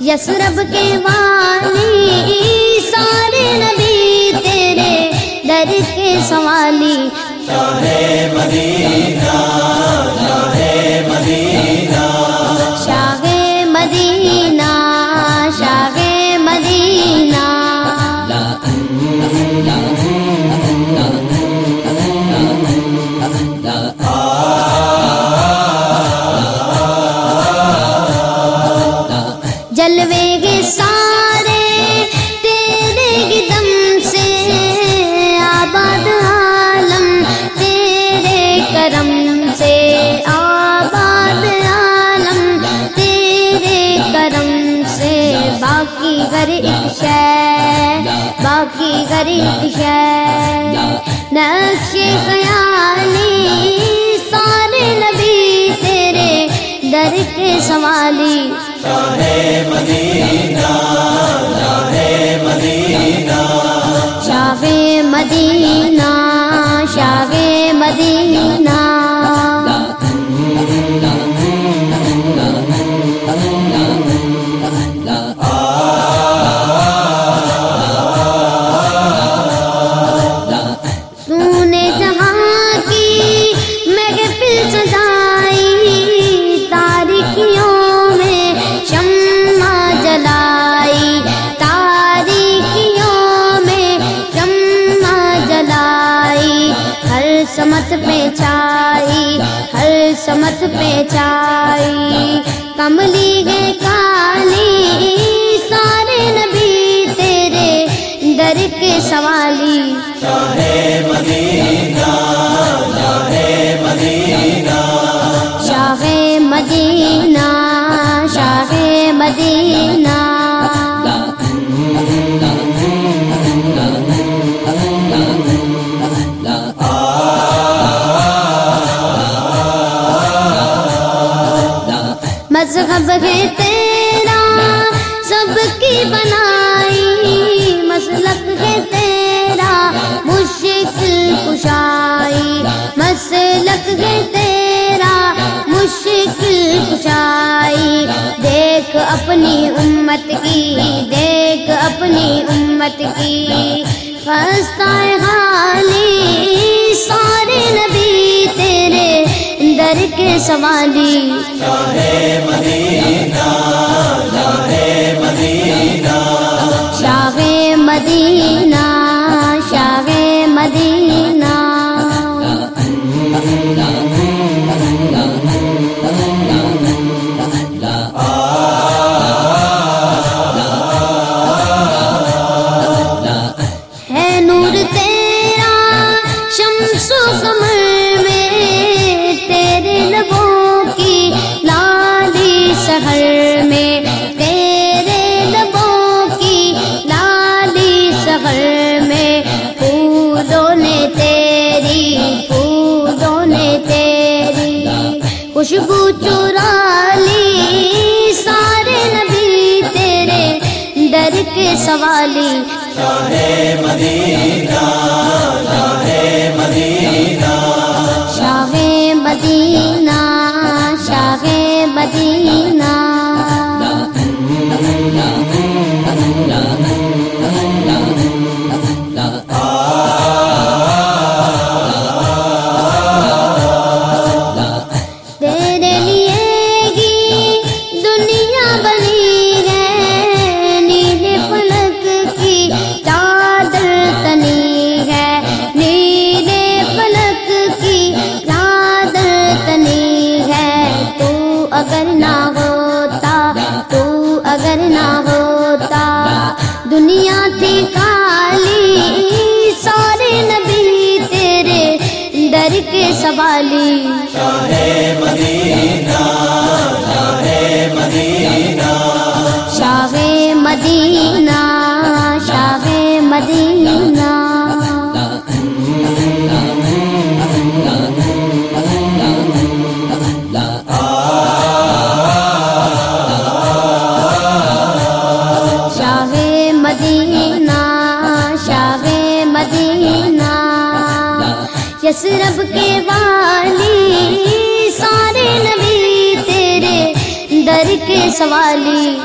یسرب کے والی سارے نبی تیرے در کے سوالی۔ شاہ مدینہ۔ جلوے گے سارے تیرے کی دم سے آباد عالم تیرے کرم سے آباد عالم تیرے کرم سے باقی گھر ایک شے باقی گھر ایک شے نقش خیالی سارے نبی تیرے در کے سوالی۔ شاہ مدینہ شاہ مدینہ شاہ مدینہ۔ سمت پہ چھائی ہر سمت پہ چھائی کملی گئے کالی سارے نبی تیرے در کے سوالی شاہ مدینہ شاہ مدینہ شاہ مدینہ شاہ مدینہ مذہب ہے تیرا سب کی بنائی، مسلک ہے تیرا مشکل کشائی، مسلک ہے تیرا مشکل کشائی۔ دیکھ اپنی امت کی، دیکھ اپنی امت کی۔ خستہ حالی۔ شاہ مدینہ شاہ مدینہ۔ کے سوالی۔ شاہ مدینہ شاہ مدینہ۔ شاہ مدینہ۔ کے سوالی شاہ مدینہ۔ شاہ مدینہ۔ یسرب کے والی سارے نبی تیرے در کے سوالی۔